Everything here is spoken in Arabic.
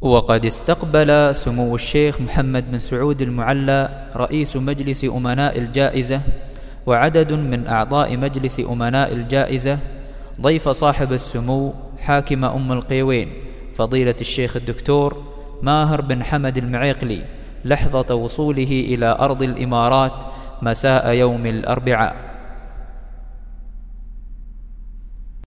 وقد استقبل سمو الشيخ محمد بن سعود المعلى رئيس مجلس أمناء الجائزة وعدد من أعضاء مجلس أمناء الجائزة ضيف صاحب السمو حاكم أم القيوين فضيلة الشيخ الدكتور ماهر بن حمد المعيقلي لحظة وصوله إلى أرض الإمارات مساء يوم الأربعاء.